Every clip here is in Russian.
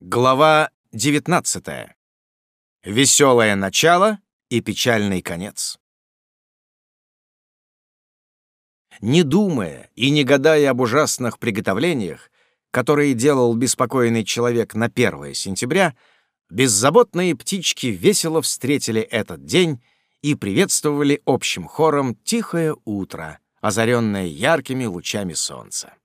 Глава 19. Веселое начало и печальный конец. Не думая и не гадая об ужасных приготовлениях, которые делал беспокойный человек на 1 сентября, беззаботные птички весело встретили этот день и приветствовали общим хором тихое утро, озаренное яркими лучами солнца.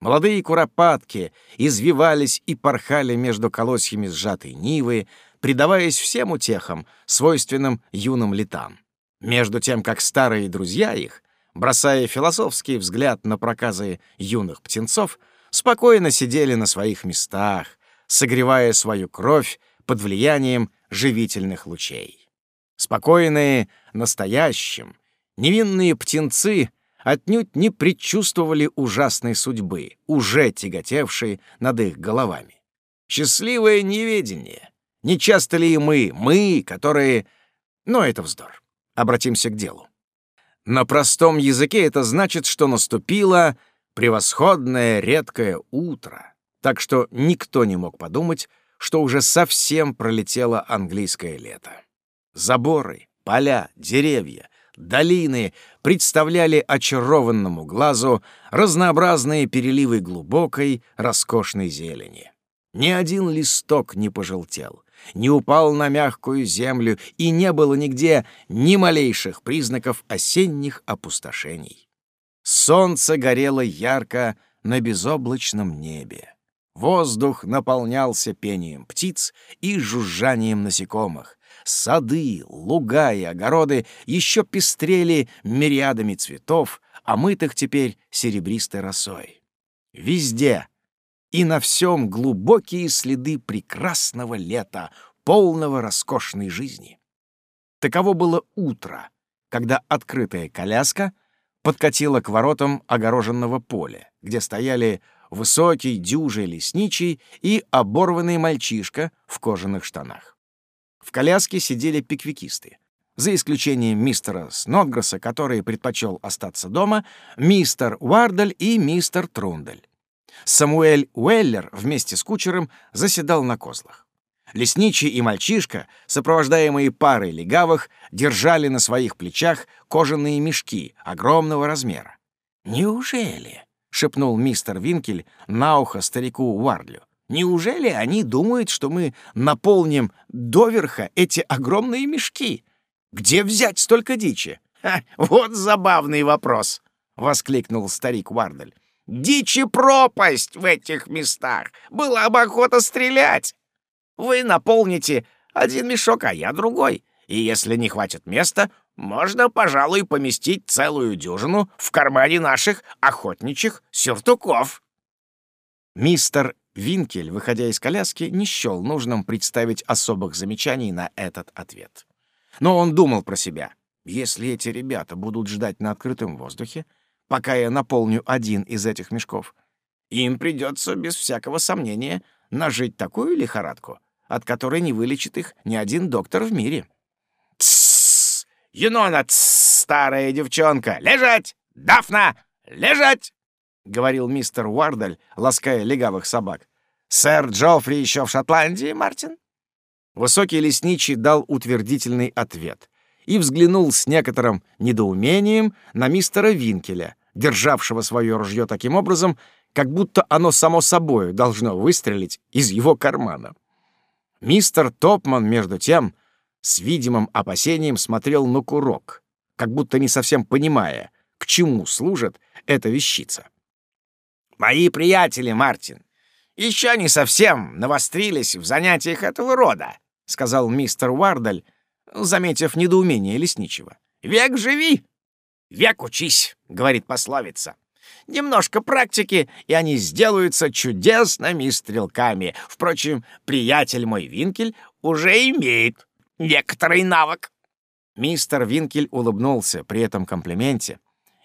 Молодые куропатки извивались и порхали между колосьями сжатой нивы, предаваясь всем утехам, свойственным юным летам. Между тем, как старые друзья их, бросая философский взгляд на проказы юных птенцов, спокойно сидели на своих местах, согревая свою кровь под влиянием живительных лучей. Спокойные, настоящим, невинные птенцы — отнюдь не предчувствовали ужасной судьбы, уже тяготевшей над их головами. Счастливое неведение. Не часто ли и мы, мы, которые... Но это вздор. Обратимся к делу. На простом языке это значит, что наступило превосходное редкое утро, так что никто не мог подумать, что уже совсем пролетело английское лето. Заборы, поля, деревья, долины представляли очарованному глазу разнообразные переливы глубокой, роскошной зелени. Ни один листок не пожелтел, не упал на мягкую землю, и не было нигде ни малейших признаков осенних опустошений. Солнце горело ярко на безоблачном небе. Воздух наполнялся пением птиц и жужжанием насекомых, Сады, луга и огороды еще пестрели мириадами цветов, омытых теперь серебристой росой. Везде и на всем глубокие следы прекрасного лета, полного роскошной жизни. Таково было утро, когда открытая коляска подкатила к воротам огороженного поля, где стояли высокий дюжий лесничий и оборванный мальчишка в кожаных штанах. В коляске сидели пиквикисты. За исключением мистера Снотгресса, который предпочел остаться дома, мистер Уардель и мистер Трундель. Самуэль Уэллер вместе с кучером заседал на козлах. Лесничий и мальчишка, сопровождаемые парой легавых, держали на своих плечах кожаные мешки огромного размера. «Неужели?» — шепнул мистер Винкель на ухо старику Уардлю. Неужели они думают, что мы наполним доверха эти огромные мешки? Где взять столько дичи? Вот забавный вопрос, воскликнул старик Вардель. Дичи пропасть в этих местах. Была бы охота стрелять. Вы наполните один мешок, а я другой. И если не хватит места, можно, пожалуй, поместить целую дюжину в кармане наших охотничьих сюртуков. Мистер Винкель, выходя из коляски, не счел нужным представить особых замечаний на этот ответ. Но он думал про себя. Если эти ребята будут ждать на открытом воздухе, пока я наполню один из этих мешков, им придется, без всякого сомнения, нажить такую лихорадку, от которой не вылечит их ни один доктор в мире. «Тссс! Юнона, тссс, старая девчонка! Лежать! Дафна! Лежать!» — говорил мистер Уардаль, лаская легавых собак. «Сэр Джоффри еще в Шотландии, Мартин?» Высокий лесничий дал утвердительный ответ и взглянул с некоторым недоумением на мистера Винкеля, державшего свое ружье таким образом, как будто оно само собой должно выстрелить из его кармана. Мистер Топман, между тем, с видимым опасением смотрел на курок, как будто не совсем понимая, к чему служит эта вещица. Мои приятели, Мартин, еще не совсем навострились в занятиях этого рода, сказал мистер Уардаль, заметив недоумение лесничего. Век живи, век учись, говорит пословица. Немножко практики, и они сделаются чудесными стрелками. Впрочем, приятель мой Винкель уже имеет некоторый навык. Мистер Винкель улыбнулся при этом комплименте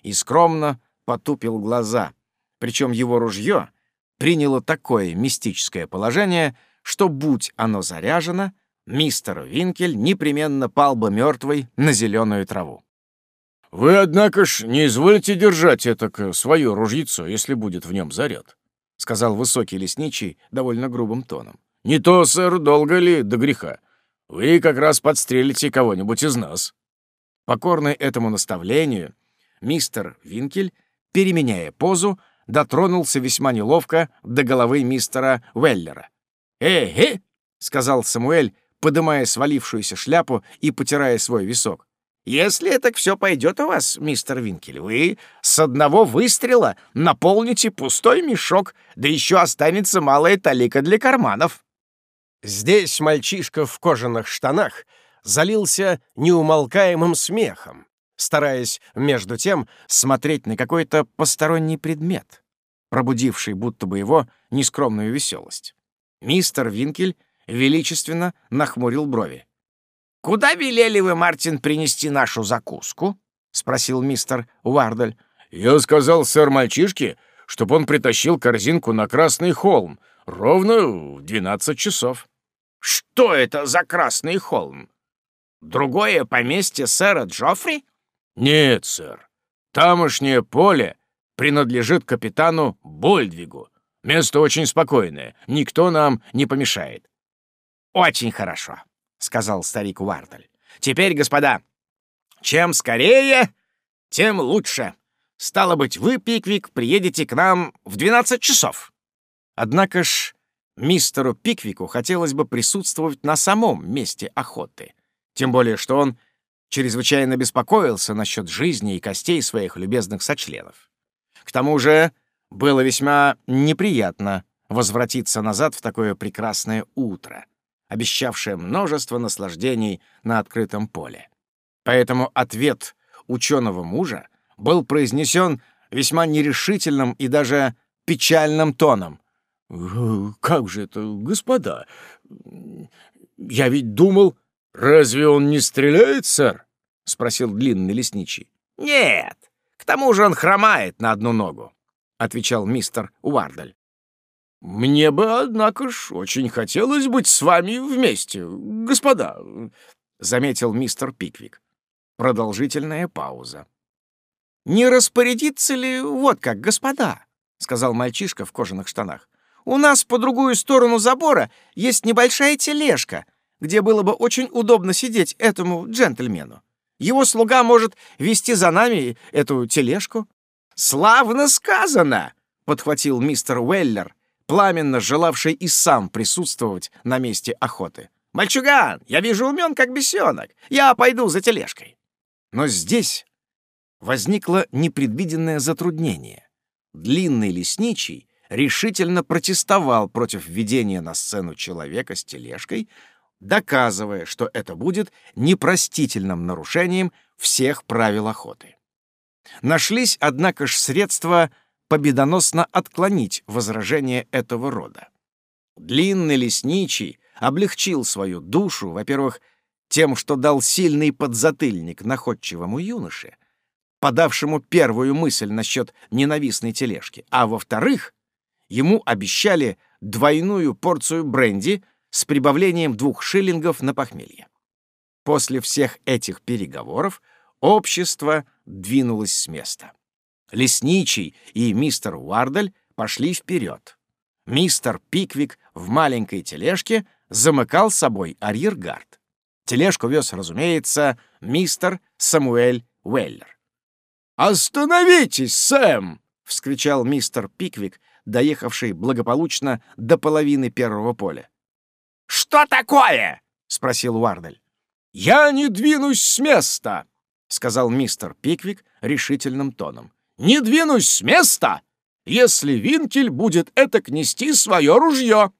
и скромно потупил глаза, причем его ружье приняло такое мистическое положение, что, будь оно заряжено, мистер Винкель непременно пал бы мертвый на зеленую траву. «Вы, однако ж, не изволите держать это свое ружьицо, если будет в нем заряд», — сказал высокий лесничий довольно грубым тоном. Не то, сэр, долго ли до греха. Вы как раз подстрелите кого-нибудь из нас». Покорный этому наставлению, мистер Винкель, переменяя позу, дотронулся весьма неловко до головы мистера Уэллера. «Э-э!» — сказал Самуэль, подымая свалившуюся шляпу и потирая свой висок. «Если так все пойдет у вас, мистер Винкель, вы с одного выстрела наполните пустой мешок, да еще останется малая талика для карманов». Здесь мальчишка в кожаных штанах залился неумолкаемым смехом, стараясь, между тем, смотреть на какой-то посторонний предмет, пробудивший будто бы его нескромную веселость. Мистер Винкель величественно нахмурил брови. «Куда велели вы, Мартин, принести нашу закуску?» — спросил мистер Уардаль. «Я сказал сэр мальчишке, чтоб он притащил корзинку на Красный холм ровно в двенадцать часов». «Что это за Красный холм? Другое поместье сэра Джоффри?» «Нет, сэр. Тамошнее поле принадлежит капитану Больдвигу. Место очень спокойное, никто нам не помешает». «Очень хорошо», — сказал старик Уартель. «Теперь, господа, чем скорее, тем лучше. Стало быть, вы, Пиквик, приедете к нам в 12 часов». Однако ж мистеру Пиквику хотелось бы присутствовать на самом месте охоты. Тем более, что он чрезвычайно беспокоился насчет жизни и костей своих любезных сочленов. К тому же было весьма неприятно возвратиться назад в такое прекрасное утро, обещавшее множество наслаждений на открытом поле. Поэтому ответ ученого мужа был произнесен весьма нерешительным и даже печальным тоном. «Как же это, господа? Я ведь думал, разве он не стреляет, сэр?» — спросил длинный лесничий. «Нет, к тому же он хромает на одну ногу», — отвечал мистер Уардаль. «Мне бы, однако ж, очень хотелось быть с вами вместе, господа», — заметил мистер Пиквик. Продолжительная пауза. «Не распорядиться ли вот как, господа?» — сказал мальчишка в кожаных штанах. У нас по другую сторону забора есть небольшая тележка, где было бы очень удобно сидеть этому джентльмену. Его слуга может вести за нами эту тележку». «Славно сказано!» — подхватил мистер Уэллер, пламенно желавший и сам присутствовать на месте охоты. «Мальчуган, я вижу умен, как бесенок. Я пойду за тележкой». Но здесь возникло непредвиденное затруднение. Длинный лесничий решительно протестовал против введения на сцену человека с тележкой, доказывая, что это будет непростительным нарушением всех правил охоты. Нашлись, однако ж, средства победоносно отклонить возражения этого рода. Длинный лесничий облегчил свою душу, во-первых, тем, что дал сильный подзатыльник находчивому юноше, подавшему первую мысль насчет ненавистной тележки, а во-вторых, ему обещали двойную порцию бренди с прибавлением двух шиллингов на похмелье. После всех этих переговоров общество двинулось с места. Лесничий и мистер Уардаль пошли вперед. Мистер Пиквик в маленькой тележке замыкал собой арьергард. Тележку вез, разумеется, мистер Самуэль Уэллер. «Остановитесь, Сэм!» — вскричал мистер Пиквик, доехавший благополучно до половины первого поля. «Что такое?» — спросил Уардель. «Я не двинусь с места!» — сказал мистер Пиквик решительным тоном. «Не двинусь с места, если Винкель будет этак нести свое ружье!»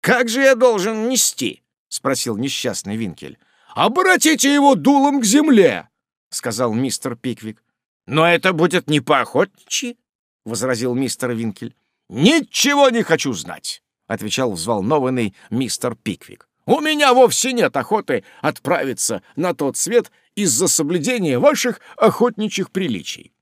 «Как же я должен нести?» — спросил несчастный Винкель. «Обратите его дулом к земле!» — сказал мистер Пиквик. «Но это будет не по-охотничьи», — возразил мистер Винкель. «Ничего не хочу знать», — отвечал взволнованный мистер Пиквик. «У меня вовсе нет охоты отправиться на тот свет из-за соблюдения ваших охотничьих приличий».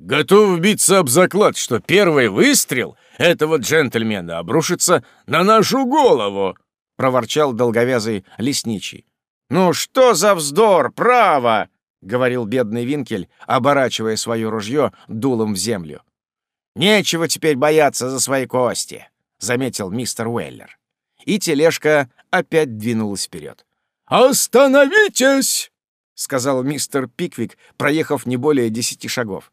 «Готов биться об заклад, что первый выстрел этого джентльмена обрушится на нашу голову», — проворчал долговязый лесничий. «Ну что за вздор, право!» — говорил бедный Винкель, оборачивая свое ружье дулом в землю. «Нечего теперь бояться за свои кости», — заметил мистер Уэллер. и тележка опять двинулась вперед. «Остановитесь!» — сказал мистер Пиквик, проехав не более десяти шагов.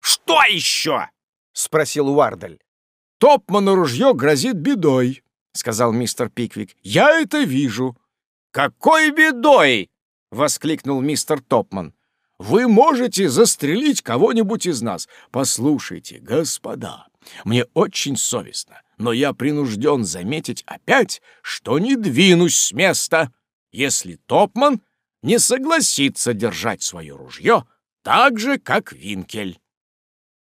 «Что еще?» — спросил Уардель. «Топману ружье грозит бедой», — сказал мистер Пиквик. «Я это вижу». «Какой бедой?» — воскликнул мистер Топман. «Вы можете застрелить кого-нибудь из нас. Послушайте, господа, мне очень совестно, но я принужден заметить опять, что не двинусь с места, если Топман не согласится держать свое ружье так же, как Винкель».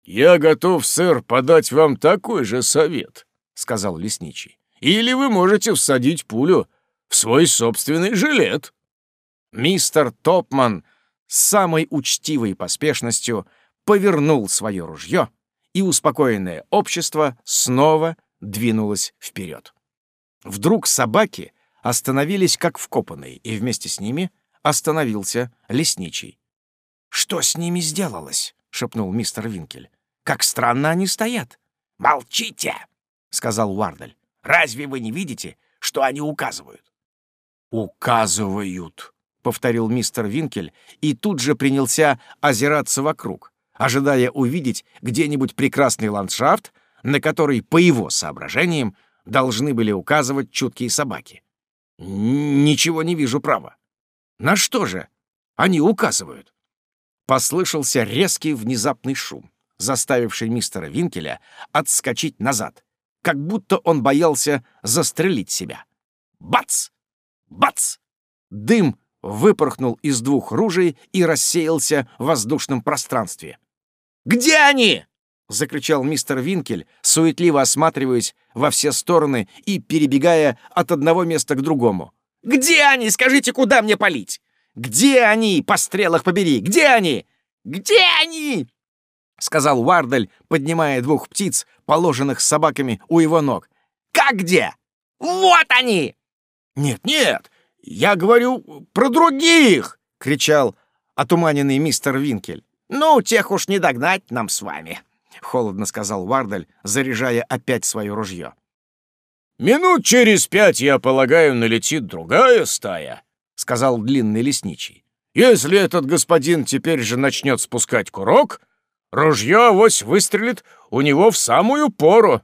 «Я готов, сэр, подать вам такой же совет», — сказал лесничий. «Или вы можете всадить пулю в свой собственный жилет». Мистер Топман с самой учтивой поспешностью повернул свое ружье, и успокоенное общество снова двинулось вперед. Вдруг собаки остановились как вкопанные, и вместе с ними остановился лесничий. «Что с ними сделалось?» — шепнул мистер Винкель. Как странно они стоят. «Молчите!» — сказал Уардель. «Разве вы не видите, что они указывают?» «Указывают», — повторил мистер Винкель и тут же принялся озираться вокруг, ожидая увидеть где-нибудь прекрасный ландшафт, на который, по его соображениям, должны были указывать чуткие собаки. «Ничего не вижу, право. На что же они указывают?» Послышался резкий внезапный шум заставивший мистера Винкеля отскочить назад, как будто он боялся застрелить себя. Бац! Бац! Дым выпорхнул из двух ружей и рассеялся в воздушном пространстве. «Где они?» — закричал мистер Винкель, суетливо осматриваясь во все стороны и перебегая от одного места к другому. «Где они? Скажите, куда мне палить? Где они? По стрелах побери! Где они? Где они?» — сказал Уардель, поднимая двух птиц, положенных собаками у его ног. «Как где? Вот они!» «Нет, нет, я говорю про других!» — кричал отуманенный мистер Винкель. «Ну, тех уж не догнать нам с вами», — холодно сказал Уардель, заряжая опять свое ружье. «Минут через пять, я полагаю, налетит другая стая», — сказал длинный лесничий. «Если этот господин теперь же начнет спускать курок, Ружье авось выстрелит у него в самую пору.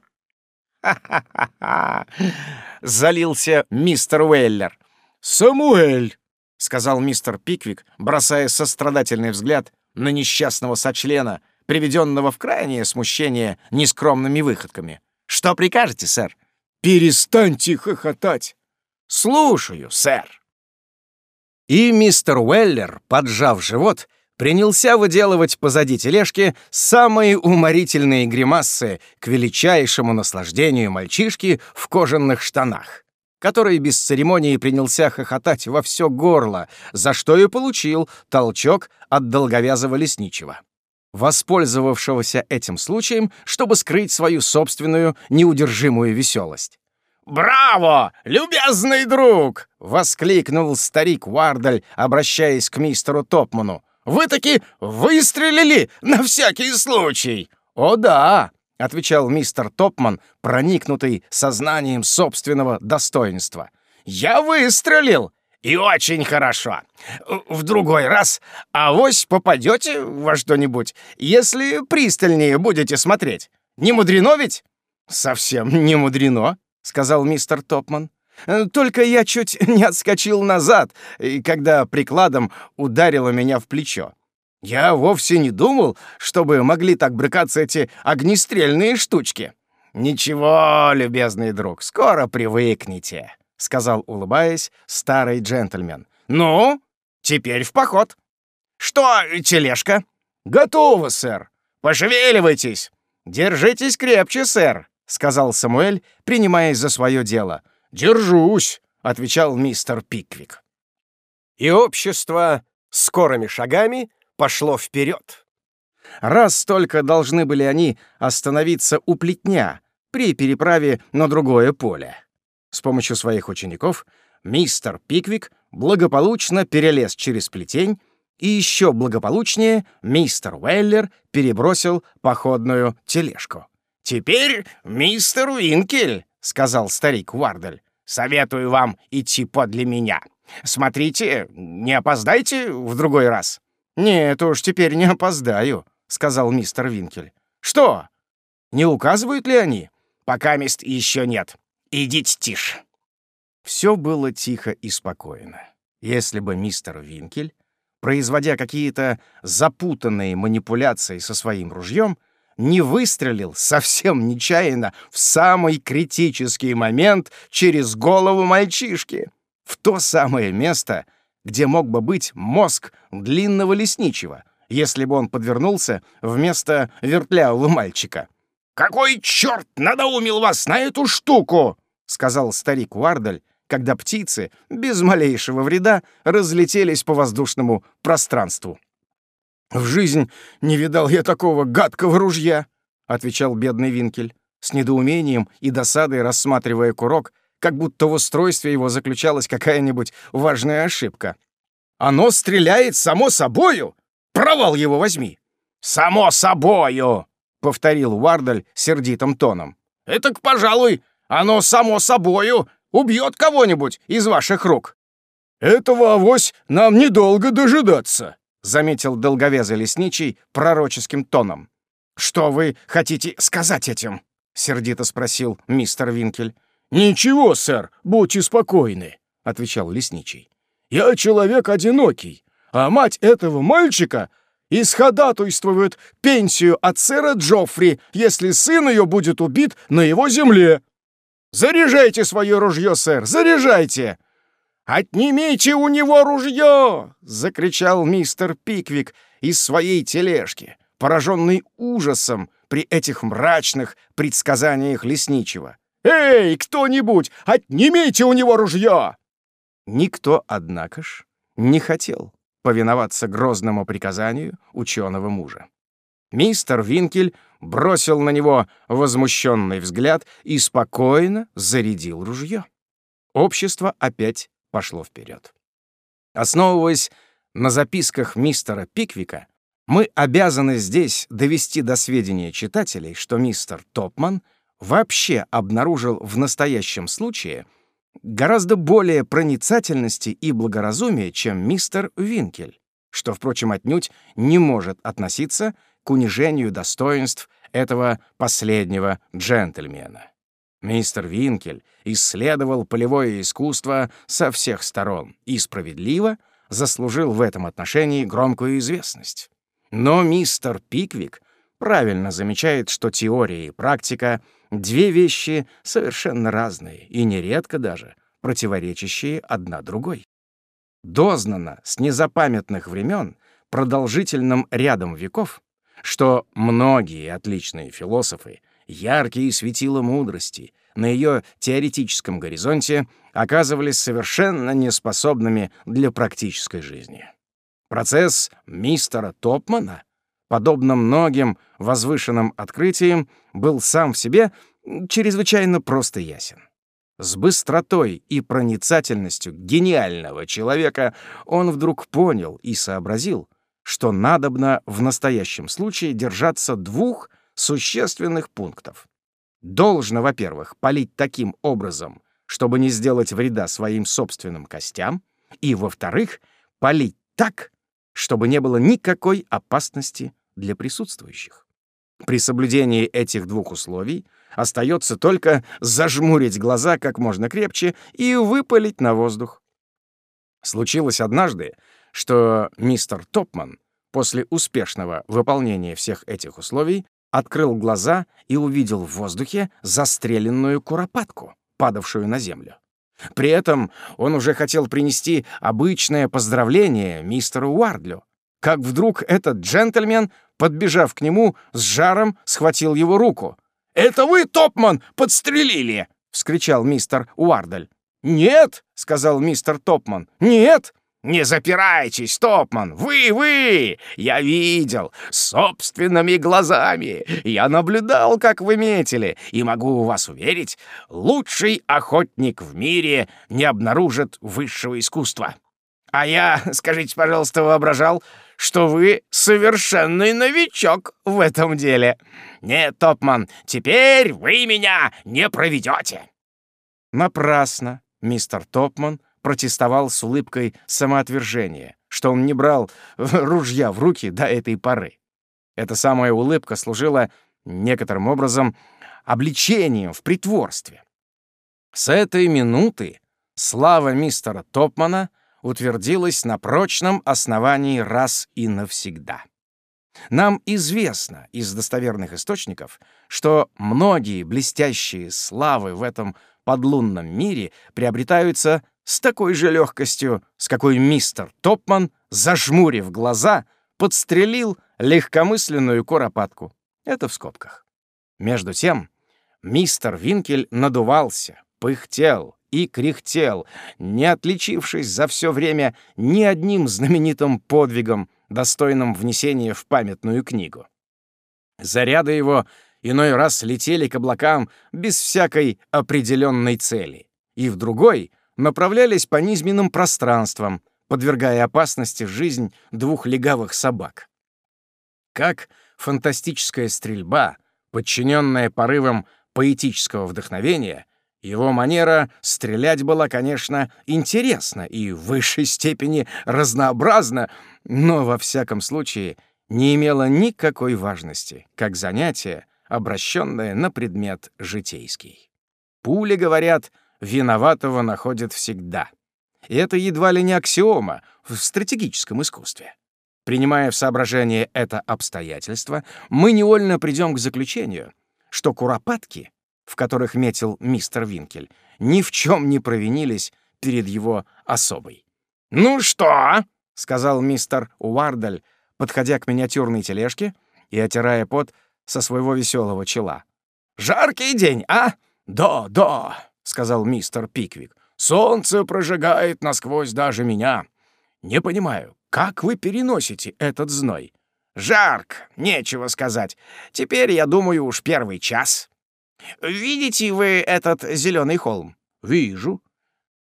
«Ха-ха-ха!» — залился мистер Уэллер. «Самуэль!» — сказал мистер Пиквик, бросая сострадательный взгляд на несчастного сочлена, приведенного в крайнее смущение нескромными выходками. «Что прикажете, сэр?» «Перестаньте хохотать!» «Слушаю, сэр!» И мистер Уэллер, поджав живот, принялся выделывать позади тележки самые уморительные гримасы к величайшему наслаждению мальчишки в кожаных штанах, который без церемонии принялся хохотать во все горло, за что и получил толчок от долговязого лесничего воспользовавшегося этим случаем, чтобы скрыть свою собственную неудержимую веселость. «Браво, любезный друг!» — воскликнул старик Уардаль, обращаясь к мистеру Топману. Вы таки выстрелили на всякий случай!» «О да!» — отвечал мистер Топман, проникнутый сознанием собственного достоинства. «Я выстрелил! И очень хорошо! В другой раз авось попадете во что-нибудь, если пристальнее будете смотреть. Не мудрено ведь?» «Совсем не мудрено», — сказал мистер Топман. Только я чуть не отскочил назад, когда прикладом ударило меня в плечо. Я вовсе не думал, чтобы могли так брыкаться эти огнестрельные штучки. «Ничего, любезный друг, скоро привыкнете», — сказал, улыбаясь, старый джентльмен. «Ну, теперь в поход». «Что, тележка?» «Готово, сэр. Пошевеливайтесь». «Держитесь крепче, сэр», — сказал Самуэль, принимаясь за свое дело. «Держусь», — отвечал мистер Пиквик. И общество скорыми шагами пошло вперед. Раз только должны были они остановиться у плетня при переправе на другое поле. С помощью своих учеников мистер Пиквик благополучно перелез через плетень, и еще благополучнее мистер Уэллер перебросил походную тележку. «Теперь мистер Уинкель», — сказал старик Уардель, советую вам идти подле меня. Смотрите, не опоздайте в другой раз». «Нет уж, теперь не опоздаю», — сказал мистер Винкель. «Что? Не указывают ли они?» «Пока мест еще нет. Идите тише». Все было тихо и спокойно. Если бы мистер Винкель, производя какие-то запутанные манипуляции со своим ружьем, не выстрелил совсем нечаянно в самый критический момент через голову мальчишки, в то самое место, где мог бы быть мозг длинного лесничего, если бы он подвернулся вместо вертлявого мальчика. «Какой черт надоумил вас на эту штуку?» — сказал старик Уардаль, когда птицы, без малейшего вреда, разлетелись по воздушному пространству. «В жизнь не видал я такого гадкого ружья», — отвечал бедный Винкель, с недоумением и досадой рассматривая курок, как будто в устройстве его заключалась какая-нибудь важная ошибка. «Оно стреляет само собою! Провал его возьми!» «Само собою!» — повторил Уардаль сердитым тоном. «Этак, пожалуй, оно само собою убьет кого-нибудь из ваших рук». «Этого авось нам недолго дожидаться», — заметил долговязый лесничий пророческим тоном. «Что вы хотите сказать этим?» — сердито спросил мистер Винкель. «Ничего, сэр, будьте спокойны», — отвечал лесничий. «Я человек одинокий, а мать этого мальчика исходатуйствует пенсию от сэра Джоффри, если сын ее будет убит на его земле. Заряжайте свое ружье, сэр, заряжайте!» «Отнимите у него ружье!» — закричал мистер Пиквик из своей тележки, пораженный ужасом при этих мрачных предсказаниях лесничего. «Эй, кто-нибудь, отнимите у него ружье!» Никто, однако ж, не хотел повиноваться грозному приказанию ученого мужа. Мистер Винкель бросил на него возмущенный взгляд и спокойно зарядил ружье. Общество опять пошло вперед. Основываясь на записках мистера Пиквика, мы обязаны здесь довести до сведения читателей, что мистер Топман вообще обнаружил в настоящем случае гораздо более проницательности и благоразумия, чем мистер Винкель, что, впрочем, отнюдь не может относиться к унижению достоинств этого последнего джентльмена. Мистер Винкель исследовал полевое искусство со всех сторон и справедливо заслужил в этом отношении громкую известность. Но мистер Пиквик правильно замечает, что теория и практика — две вещи совершенно разные и нередко даже противоречащие одна другой. Дознано с незапамятных времен продолжительным рядом веков, что многие отличные философы — яркие светила мудрости на ее теоретическом горизонте оказывались совершенно неспособными для практической жизни. Процесс мистера Топмана, подобно многим возвышенным открытиям, был сам в себе чрезвычайно просто ясен. С быстротой и проницательностью гениального человека он вдруг понял и сообразил, что надобно в настоящем случае держаться двух — существенных пунктов. Должно, во-первых, полить таким образом, чтобы не сделать вреда своим собственным костям, и, во-вторых, полить так, чтобы не было никакой опасности для присутствующих. При соблюдении этих двух условий остается только зажмурить глаза как можно крепче и выпалить на воздух. Случилось однажды, что мистер Топман после успешного выполнения всех этих условий открыл глаза и увидел в воздухе застреленную куропатку, падавшую на землю. При этом он уже хотел принести обычное поздравление мистеру Уардлю, как вдруг этот джентльмен, подбежав к нему, с жаром схватил его руку. «Это вы, Топман, подстрелили!» — вскричал мистер Уардль. «Нет!» — сказал мистер Топман. «Нет! «Не запирайтесь, Топман! Вы, вы! Я видел! Собственными глазами! Я наблюдал, как вы метили, и могу вас уверить, лучший охотник в мире не обнаружит высшего искусства. А я, скажите, пожалуйста, воображал, что вы совершенный новичок в этом деле. Нет, Топман, теперь вы меня не проведете!» Напрасно мистер Топман протестовал с улыбкой самоотвержения, что он не брал ружья в руки до этой поры. Эта самая улыбка служила некоторым образом обличением в притворстве. С этой минуты слава мистера Топмана утвердилась на прочном основании раз и навсегда. Нам известно из достоверных источников, что многие блестящие славы в этом подлунном мире приобретаются с такой же легкостью, с какой мистер Топман, зажмурив глаза, подстрелил легкомысленную куропатку. Это в скобках. Между тем, мистер Винкель надувался, пыхтел и кряхтел, не отличившись за все время ни одним знаменитым подвигом, достойным внесения в памятную книгу. Заряды его иной раз летели к облакам без всякой определенной цели, и в другой направлялись по низменным пространствам, подвергая опасности жизнь двух легавых собак. Как фантастическая стрельба, подчиненная порывам поэтического вдохновения, его манера стрелять была, конечно, интересна и в высшей степени разнообразна, но во всяком случае не имела никакой важности, как занятие, обращенное на предмет житейский. Пули, говорят, виноватого находят всегда. И это едва ли не аксиома в стратегическом искусстве. Принимая в соображение это обстоятельство, мы невольно придем к заключению, что куропатки, в которых метил мистер Винкель, ни в чем не провинились перед его особой. «Ну что?» — сказал мистер Уардаль, подходя к миниатюрной тележке и отирая пот со своего веселого чела. «Жаркий день, а?» «Да, да», — сказал мистер Пиквик. «Солнце прожигает насквозь даже меня. Не понимаю, как вы переносите этот зной?» «Жарк, нечего сказать. Теперь, я думаю, уж первый час». «Видите вы этот зеленый холм?» «Вижу».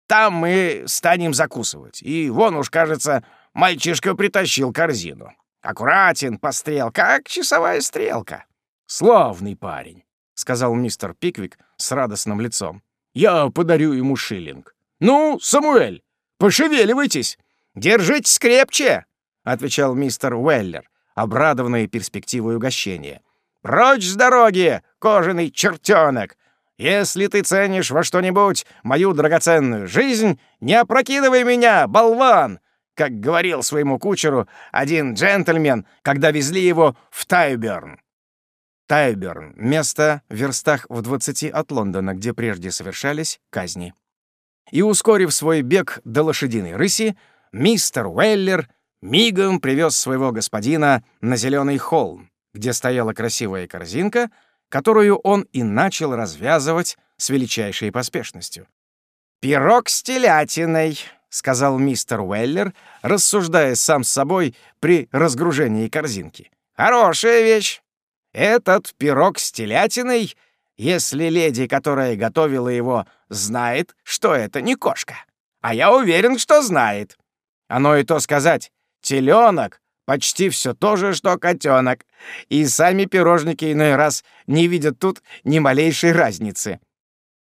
«Там мы станем закусывать. И вон уж, кажется, мальчишка притащил корзину. Аккуратен, пострел, как часовая стрелка». «Славный парень», — сказал мистер Пиквик с радостным лицом. «Я подарю ему шиллинг». «Ну, Самуэль, пошевеливайтесь!» «Держитесь крепче!» — отвечал мистер Уэллер, обрадованный перспективой угощения. «Прочь с дороги, кожаный чертенок! Если ты ценишь во что-нибудь мою драгоценную жизнь, не опрокидывай меня, болван!» как говорил своему кучеру один джентльмен, когда везли его в Тайберн. Тайберн — место в верстах в 20 от Лондона, где прежде совершались казни. И, ускорив свой бег до лошадиной рыси, мистер Уэллер мигом привез своего господина на зеленый холм, где стояла красивая корзинка, которую он и начал развязывать с величайшей поспешностью. «Пирог с телятиной», — сказал мистер Уэллер, рассуждая сам с собой при разгружении корзинки. «Хорошая вещь. Этот пирог с телятиной, если леди, которая готовила его, знает, что это не кошка. А я уверен, что знает. Оно и то сказать, теленок почти все то же, что котенок, и сами пирожники иной раз не видят тут ни малейшей разницы.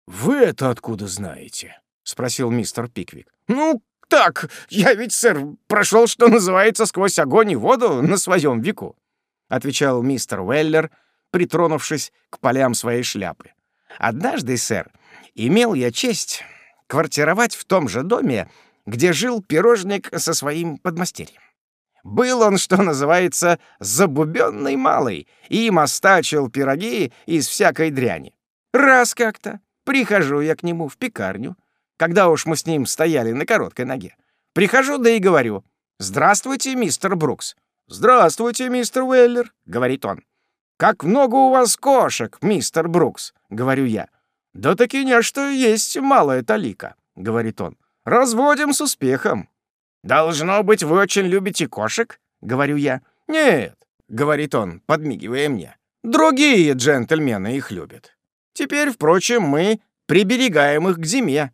«Вы это откуда знаете?» — спросил мистер Пиквик. «Ну, так, я ведь, сэр, прошел, что называется, сквозь огонь и воду на своем веку», — отвечал мистер Уэллер, притронувшись к полям своей шляпы. «Однажды, сэр, имел я честь квартировать в том же доме, где жил пирожник со своим подмастерьем. Был он, что называется, забубенный малый и мастачил пироги из всякой дряни. Раз как-то прихожу я к нему в пекарню, когда уж мы с ним стояли на короткой ноге. Прихожу, да и говорю, «Здравствуйте, мистер Брукс». «Здравствуйте, мистер Уэллер», — говорит он. «Как много у вас кошек, мистер Брукс», — говорю я. «Да таки не, что есть малая талика», — говорит он. «Разводим с успехом». «Должно быть, вы очень любите кошек?» — говорю я. «Нет», — говорит он, подмигивая мне. «Другие джентльмены их любят. Теперь, впрочем, мы приберегаем их к зиме».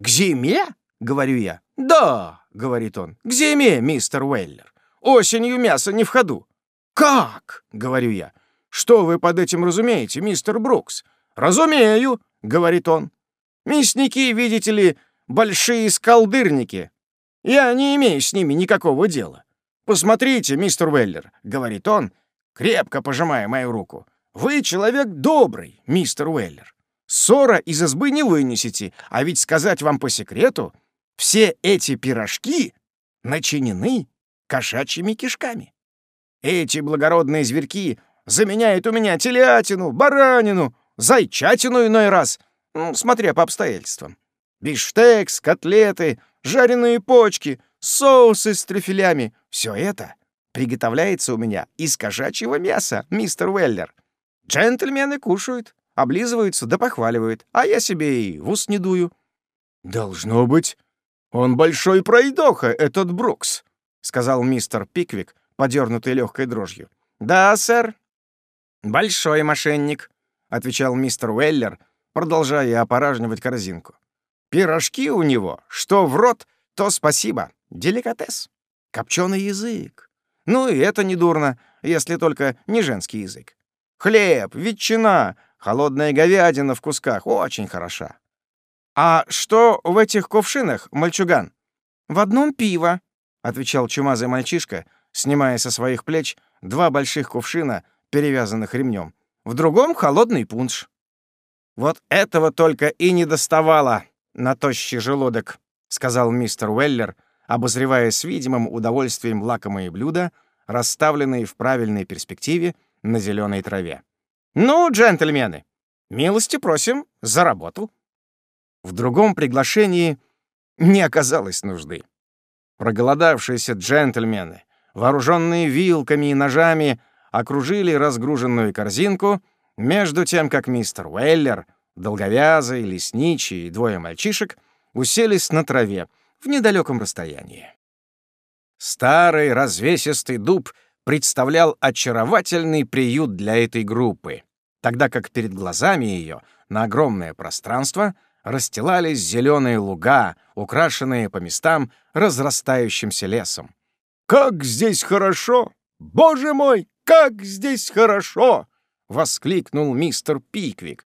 «К зиме?» — говорю я. «Да», — говорит он, — «к зиме, мистер Уэллер. Осенью мясо не в ходу». «Как?» — говорю я. «Что вы под этим разумеете, мистер Брукс?» «Разумею», — говорит он. Мясники, видите ли, большие скалдырники. Я не имею с ними никакого дела. Посмотрите, мистер Уэллер, — говорит он, крепко пожимая мою руку. Вы человек добрый, мистер Уэллер. Ссора из избы не вынесете, а ведь сказать вам по секрету, все эти пирожки начинены кошачьими кишками. Эти благородные зверьки заменяют у меня телятину, баранину, зайчатину иной раз, смотря по обстоятельствам. Биштекс, котлеты, жареные почки, соусы с трюфелями — все это приготовляется у меня из кошачьего мяса, мистер Уэллер. Джентльмены кушают, облизываются да похваливают, а я себе и в ус не дую. «Должно быть, он большой пройдоха, этот Брукс», — сказал мистер Пиквик, подернутый легкой дрожью. «Да, сэр, большой мошенник», — отвечал мистер Уэллер, продолжая опоражнивать корзинку. «Пирожки у него, что в рот, то спасибо, деликатес. Копченый язык. Ну и это не дурно, если только не женский язык. Хлеб, ветчина, холодная говядина в кусках очень хороша. А что в этих кувшинах, мальчуган? В одном пиво, отвечал чумазый мальчишка, снимая со своих плеч два больших кувшина, перевязанных ремнем. В другом холодный пунш. Вот этого только и не доставало на тощий желудок, сказал мистер Уэллер, обозревая с видимым удовольствием лакомые блюда, расставленные в правильной перспективе на зеленой траве. «Ну, джентльмены, милости просим за работу». В другом приглашении не оказалось нужды. Проголодавшиеся джентльмены, вооруженные вилками и ножами, окружили разгруженную корзинку, между тем как мистер Уэллер, долговязый, лесничий и двое мальчишек уселись на траве в недалеком расстоянии. Старый развесистый дуб представлял очаровательный приют для этой группы, тогда как перед глазами ее на огромное пространство расстилались зеленые луга, украшенные по местам разрастающимся лесом. «Как здесь хорошо! Боже мой, как здесь хорошо!» — воскликнул мистер Пиквик,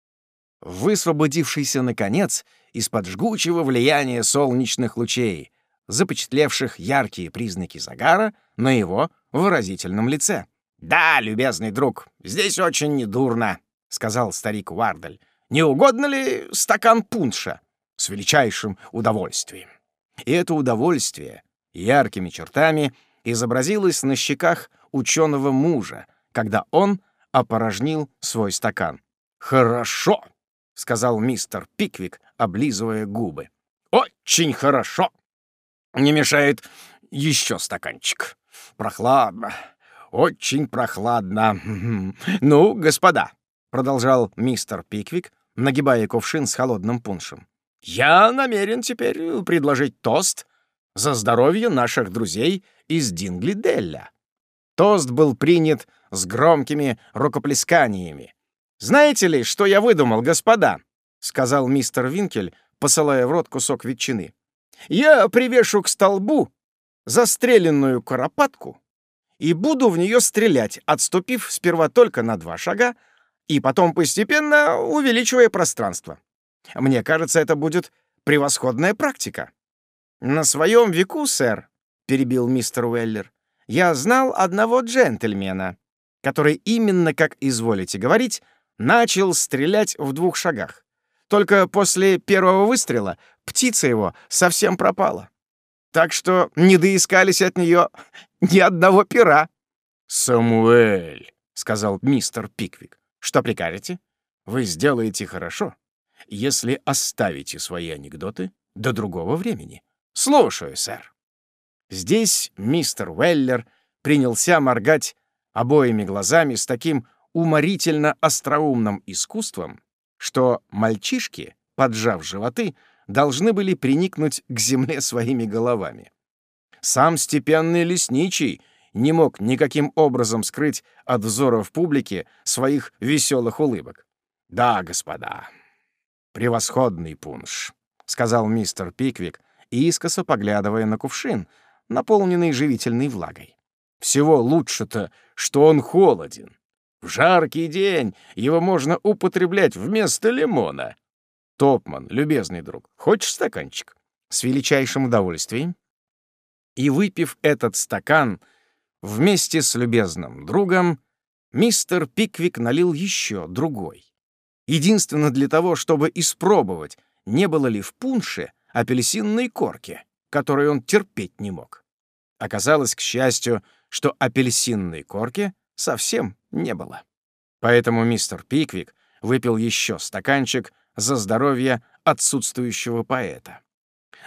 высвободившийся, наконец, из-под жгучего влияния солнечных лучей, запечатлевших яркие признаки загара на его выразительном лице. «Да, любезный друг, здесь очень недурно», — сказал старик Уардель. «Не угодно ли стакан пунша?» «С величайшим удовольствием». И это удовольствие яркими чертами изобразилось на щеках ученого мужа, когда он опорожнил свой стакан. «Хорошо», — сказал мистер Пиквик, облизывая губы. «Очень хорошо. Не мешает еще стаканчик. Прохладно, очень прохладно. Ну, господа, продолжал мистер Пиквик, нагибая кувшин с холодным пуншем. Я намерен теперь предложить тост за здоровье наших друзей из Динглиделля. Тост был принят с громкими рукоплесканиями. «Знаете ли, что я выдумал, господа?» — сказал мистер Винкель, посылая в рот кусок ветчины. «Я привешу к столбу застреленную куропатку и буду в нее стрелять, отступив сперва только на два шага, и потом постепенно увеличивая пространство. Мне кажется, это будет превосходная практика. На своем веку, сэр, — перебил мистер Уэллер, — я знал одного джентльмена, который именно, как изволите говорить, начал стрелять в двух шагах. Только после первого выстрела птица его совсем пропала так что не доискались от нее ни одного пера. «Самуэль», — сказал мистер Пиквик, — «что прикажете? Вы сделаете хорошо, если оставите свои анекдоты до другого времени. Слушаю, сэр». Здесь мистер Уэллер принялся моргать обоими глазами с таким уморительно остроумным искусством, что мальчишки, поджав животы, должны были приникнуть к земле своими головами. Сам степенный лесничий не мог никаким образом скрыть от взоров публики своих веселых улыбок. «Да, господа, превосходный пунш», — сказал мистер Пиквик, искоса поглядывая на кувшин, наполненный живительной влагой. «Всего лучше-то, что он холоден. В жаркий день его можно употреблять вместо лимона. Топман, любезный друг, хочешь стаканчик?» «С величайшим удовольствием». И выпив этот стакан вместе с любезным другом, мистер Пиквик налил еще другой. Единственно для того, чтобы испробовать, не было ли в пунше апельсинной корки, которую он терпеть не мог. Оказалось, к счастью, что апельсинной корки совсем не было. Поэтому мистер Пиквик выпил еще стаканчик за здоровье отсутствующего поэта.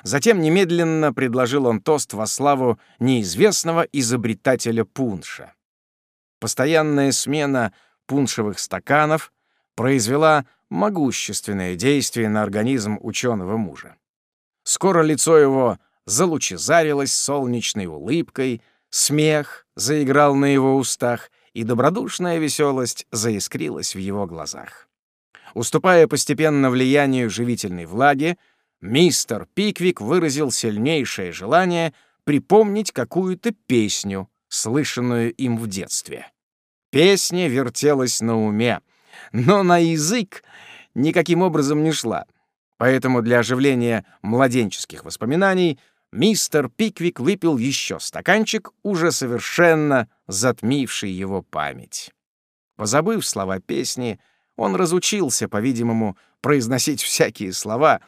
Затем немедленно предложил он тост во славу неизвестного изобретателя пунша. Постоянная смена пуншевых стаканов произвела могущественное действие на организм ученого мужа. Скоро лицо его залучезарилось солнечной улыбкой, смех заиграл на его устах, и добродушная веселость заискрилась в его глазах. Уступая постепенно влиянию живительной влаги, мистер Пиквик выразил сильнейшее желание припомнить какую-то песню, слышанную им в детстве. Песня вертелась на уме, но на язык никаким образом не шла. Поэтому для оживления младенческих воспоминаний мистер Пиквик выпил еще стаканчик, уже совершенно затмивший его память. Позабыв слова песни, он разучился, по-видимому, произносить всякие слова,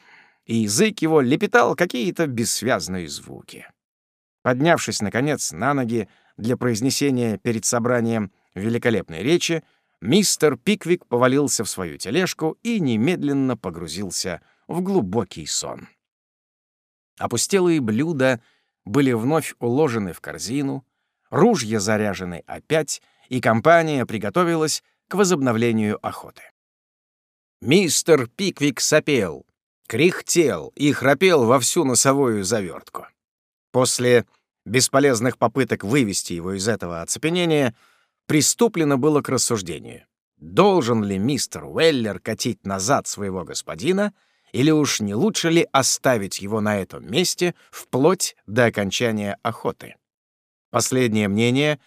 и язык его лепетал какие-то бессвязные звуки. Поднявшись, наконец, на ноги для произнесения перед собранием великолепной речи, мистер Пиквик повалился в свою тележку и немедленно погрузился в глубокий сон. Опустелые блюда были вновь уложены в корзину, ружья заряжены опять, и компания приготовилась к возобновлению охоты. Мистер Пиквик сопел, кряхтел и храпел во всю носовую завертку. После бесполезных попыток вывести его из этого оцепенения — приступлено было к рассуждению. Должен ли мистер Уэллер катить назад своего господина, или уж не лучше ли оставить его на этом месте вплоть до окончания охоты? Последнее мнение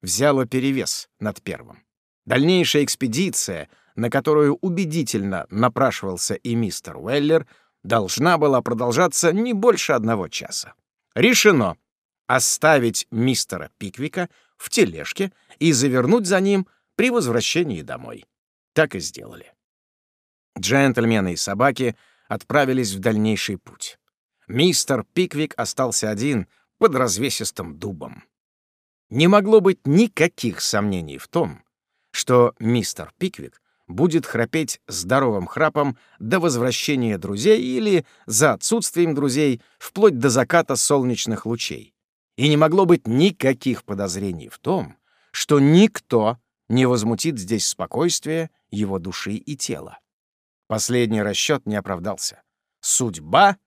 взяло перевес над первым. Дальнейшая экспедиция, на которую убедительно напрашивался и мистер Уэллер, должна была продолжаться не больше одного часа. Решено оставить мистера Пиквика в тележке и завернуть за ним при возвращении домой. Так и сделали. Джентльмены и собаки отправились в дальнейший путь. Мистер Пиквик остался один под развесистым дубом. Не могло быть никаких сомнений в том, что мистер Пиквик будет храпеть здоровым храпом до возвращения друзей или за отсутствием друзей вплоть до заката солнечных лучей, и не могло быть никаких подозрений в том, что никто не возмутит здесь спокойствие его души и тела. Последний расчет не оправдался. Судьба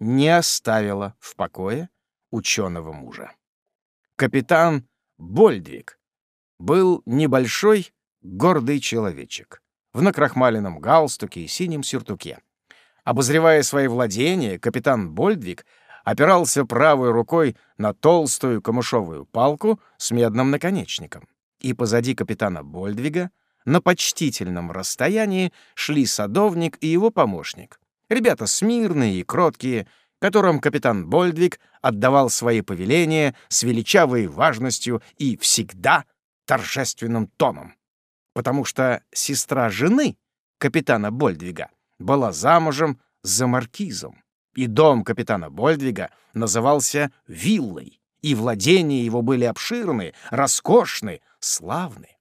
не оставила в покое ученого мужа. Капитан Больдвик был небольшой, гордый человечек в накрахмаленном галстуке и синем сюртуке. Обозревая свои владения, капитан Больдвик опирался правой рукой на толстую камышовую палку с медным наконечником. И позади капитана Больдвига на почтительном расстоянии шли садовник и его помощник. Ребята смирные и кроткие, которым капитан Больдвиг отдавал свои повеления с величавой важностью и всегда торжественным тоном. Потому что сестра жены капитана Больдвига была замужем за маркизом и дом капитана Больдвига назывался виллой, и владения его были обширны, роскошны, славны.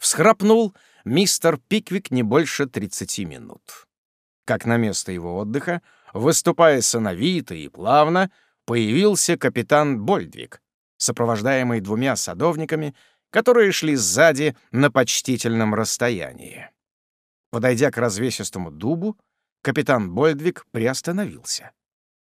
Всхрапнул мистер Пиквик не больше 30 минут. Как на место его отдыха, выступая сановито и плавно, появился капитан Больдвиг, сопровождаемый двумя садовниками, которые шли сзади на почтительном расстоянии. Подойдя к развесистому дубу, капитан Больдвик приостановился,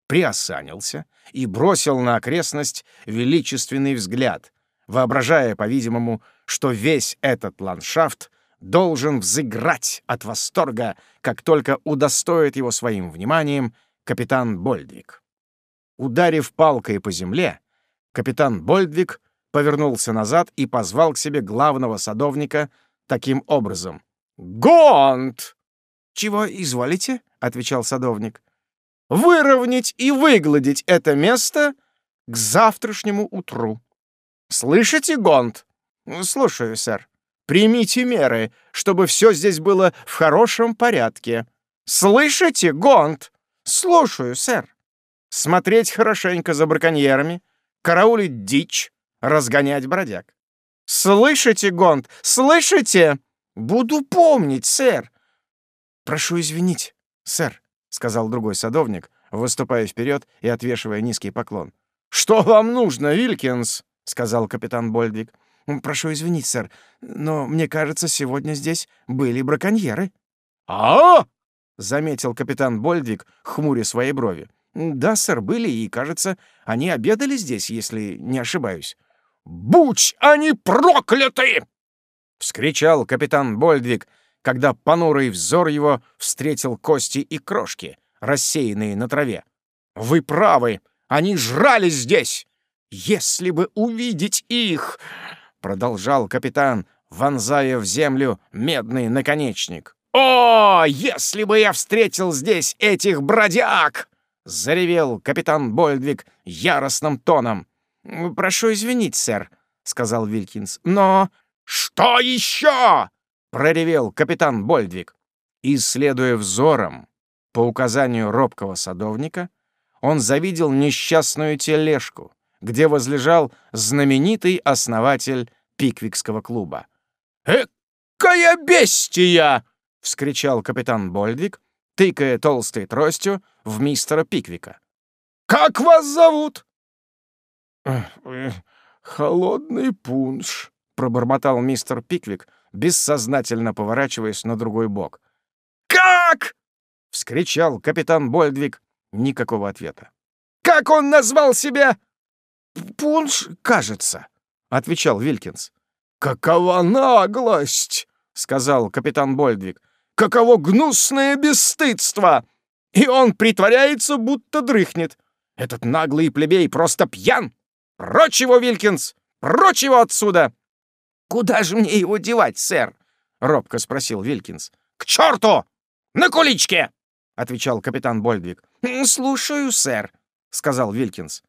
приосанился и бросил на окрестность величественный взгляд, воображая, по-видимому, что весь этот ландшафт должен взыграть от восторга, как только удостоит его своим вниманием капитан Больдвик. Ударив палкой по земле, капитан Больдвик повернулся назад и позвал к себе главного садовника таким образом. «Гонт! «Чего изволите?» — отвечал садовник. «Выровнять и выгладить это место к завтрашнему утру. Слышите, Гонт?» «Слушаю, сэр. Примите меры, чтобы все здесь было в хорошем порядке. Слышите, Гонт?» «Слушаю, сэр. Смотреть хорошенько за браконьерами, караулить дичь, разгонять бродяг. Слышите, Гонт, слышите? Буду помнить, сэр. Прошу извинить, сэр, сказал другой садовник, выступая вперед и отвешивая низкий поклон. Что вам нужно, Вилкинс? сказал капитан Больдвик. Прошу извинить, сэр, но мне кажется, сегодня здесь были браконьеры. А? заметил капитан Больдвик, хмуря свои брови. «Да, сэр, были, и, кажется, они обедали здесь, если не ошибаюсь». «Будь они прокляты!» — вскричал капитан Больдвик, когда понурый взор его встретил кости и крошки, рассеянные на траве. «Вы правы, они жрали здесь! Если бы увидеть их!» — продолжал капитан, вонзая в землю медный наконечник. «О, если бы я встретил здесь этих бродяг!» — заревел капитан Больдвик яростным тоном. «Прошу извинить, сэр», — сказал Вилькинс, — «но...» «Что еще?» — проревел капитан Больдвик. Исследуя взором, по указанию робкого садовника, он завидел несчастную тележку, где возлежал знаменитый основатель Пиквикского клуба. «Экая бестия!» — вскричал капитан Больдвик, тыкая толстой тростью в мистера Пиквика. «Как вас зовут?» «Холодный пунш», — пробормотал мистер Пиквик, бессознательно поворачиваясь на другой бок. «Как?» — вскричал капитан Больдвик. Никакого ответа. «Как он назвал себя?» «Пунш, кажется», — отвечал Вилькинс. «Какова наглость!» — сказал капитан Больдвик. Каково гнусное бесстыдство! И он притворяется, будто дрыхнет. Этот наглый плебей просто пьян! Прочь его, Вилькинс! Прочь его отсюда!» «Куда же мне его девать, сэр?» — робко спросил Вилькинс. «К черту! На куличке!» — отвечал капитан Больдвик. «Слушаю, сэр», — сказал Вилькинс.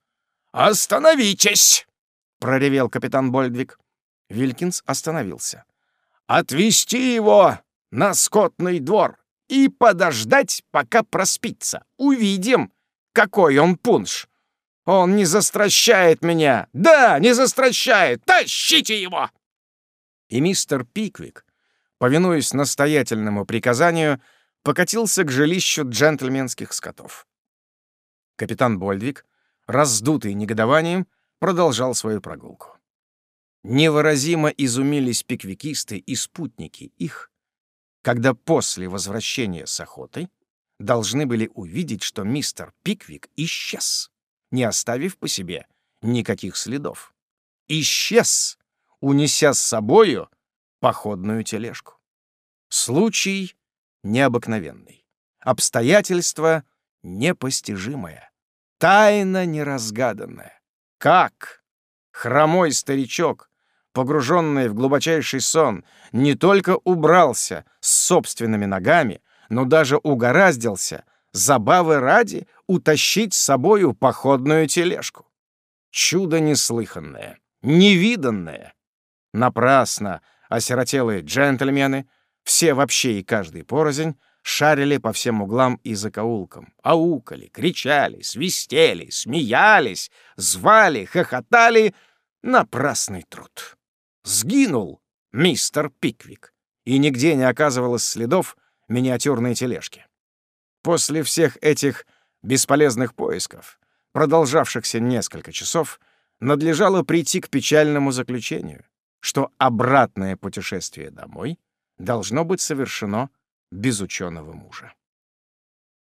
«Остановитесь!» — проревел капитан Больдвик. Вилькинс остановился. «Отвести его на скотный двор и подождать, пока проспится. Увидим, какой он пунш. Он не застращает меня. Да, не застращает. Тащите его!» И мистер Пиквик, повинуясь настоятельному приказанию, покатился к жилищу джентльменских скотов. Капитан Больдвик, раздутый негодованием, продолжал свою прогулку. Невыразимо изумились пиквикисты и спутники их, когда после возвращения с охоты должны были увидеть, что мистер Пиквик исчез, не оставив по себе никаких следов. Исчез, унеся с собою походную тележку. Случай необыкновенный, обстоятельства непостижимое, тайна неразгаданная. Как хромой старичок погруженный в глубочайший сон, не только убрался с собственными ногами, но даже угораздился, забавы ради, утащить с собою походную тележку. Чудо неслыханное, невиданное. Напрасно осиротелые джентльмены, все вообще и каждый порознь, шарили по всем углам и закоулкам, аукали, кричали, свистели, смеялись, звали, хохотали — напрасный труд. Сгинул мистер Пиквик, и нигде не оказывалось следов миниатюрной тележки. После всех этих бесполезных поисков, продолжавшихся несколько часов, надлежало прийти к печальному заключению, что обратное путешествие домой должно быть совершено без ученого мужа.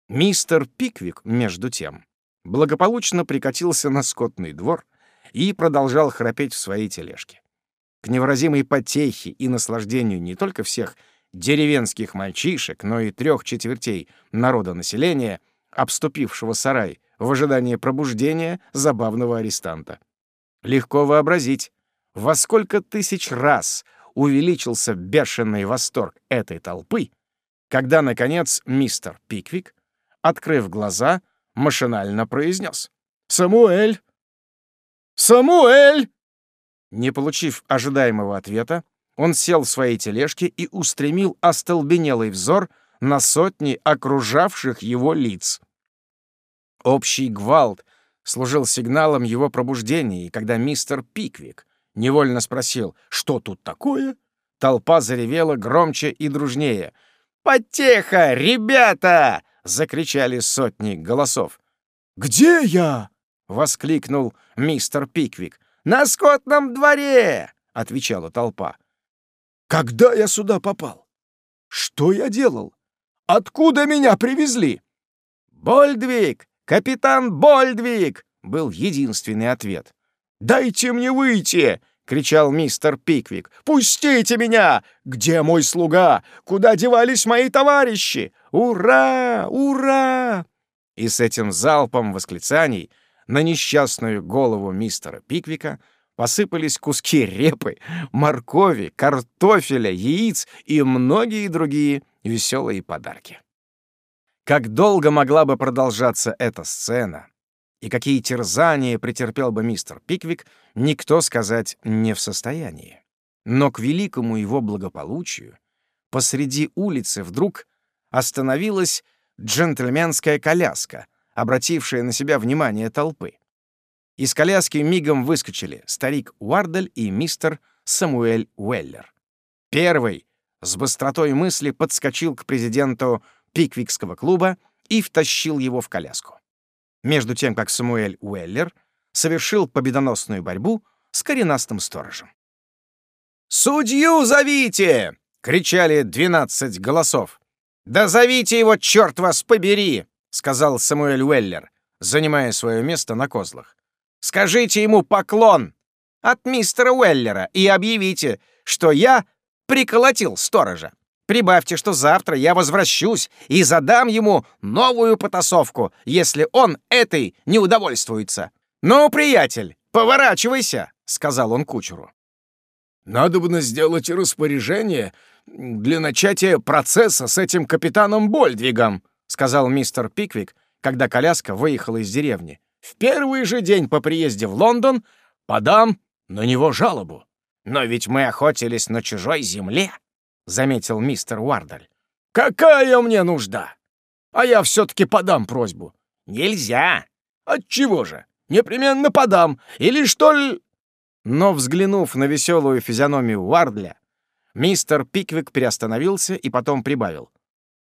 Мистер Пиквик, между тем, благополучно прикатился на скотный двор и продолжал храпеть в своей тележке к невыразимой потехе и наслаждению не только всех деревенских мальчишек, но и трех четвертей народа населения, обступившего сарай в ожидании пробуждения забавного арестанта. Легко вообразить, во сколько тысяч раз увеличился бешеный восторг этой толпы, когда, наконец, мистер Пиквик, открыв глаза, машинально произнес «Самуэль! Самуэль!» Не получив ожидаемого ответа, он сел в своей тележке и устремил остолбенелый взор на сотни окружавших его лиц. Общий гвалт служил сигналом его пробуждения, и когда мистер Пиквик невольно спросил, что тут такое, толпа заревела громче и дружнее. «Потеха, ребята!» — закричали сотни голосов. «Где я?» — воскликнул мистер Пиквик. «На скотном дворе!» — отвечала толпа. «Когда я сюда попал? Что я делал? Откуда меня привезли?» «Больдвик! Капитан Больдвик!» — был единственный ответ. «Дайте мне выйти!» — кричал мистер Пиквик. «Пустите меня! Где мой слуга? Куда девались мои товарищи? Ура! Ура!» И с этим залпом восклицаний на несчастную голову мистера Пиквика посыпались куски репы, моркови, картофеля, яиц и многие другие веселые подарки. Как долго могла бы продолжаться эта сцена, и какие терзания претерпел бы мистер Пиквик, никто сказать не в состоянии. Но к великому его благополучию посреди улицы вдруг остановилась джентльменская коляска, обратившая на себя внимание толпы. Из коляски мигом выскочили старик Уардель и мистер Самуэль Уэллер. Первый с быстротой мысли подскочил к президенту Пиквикского клуба и втащил его в коляску. Между тем, как Самуэль Уэллер совершил победоносную борьбу с коренастым сторожем. «Судью зовите!» — кричали двенадцать голосов. «Да зовите его, черт вас побери!» — сказал Самуэль Уэллер, занимая свое место на козлах. «Скажите ему поклон от мистера Уэллера и объявите, что я приколотил сторожа. Прибавьте, что завтра я возвращусь и задам ему новую потасовку, если он этой не удовольствуется. Ну, приятель, поворачивайся!» — сказал он кучеру. «Надо бы сделать распоряжение для начатия процесса с этим капитаном Больдвигом», — сказал мистер Пиквик, когда коляска выехала из деревни. «В первый же день по приезде в Лондон подам на него жалобу». «Но ведь мы охотились на чужой земле», — заметил мистер Уардаль. «Какая мне нужда? А я все-таки подам просьбу». «Нельзя». «Отчего же? Непременно подам. Или что ли...» Но, взглянув на веселую физиономию Уардля, Мистер Пиквик приостановился и потом прибавил.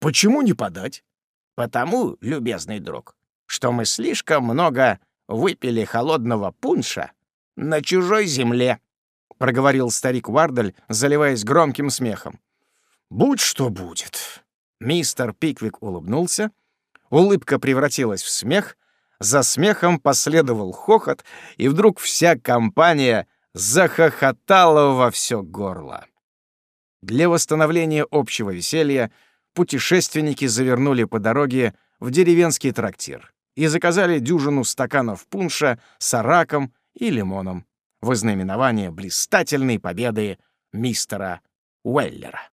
«Почему не подать?» «Потому, любезный друг, что мы слишком много выпили холодного пунша на чужой земле», — проговорил старик Уардаль, заливаясь громким смехом. «Будь что будет». Мистер Пиквик улыбнулся, улыбка превратилась в смех, за смехом последовал хохот, и вдруг вся компания захохотала во все горло. Для восстановления общего веселья путешественники завернули по дороге в деревенский трактир и заказали дюжину стаканов пунша с араком и лимоном в ознаменование блистательной победы мистера Уэллера.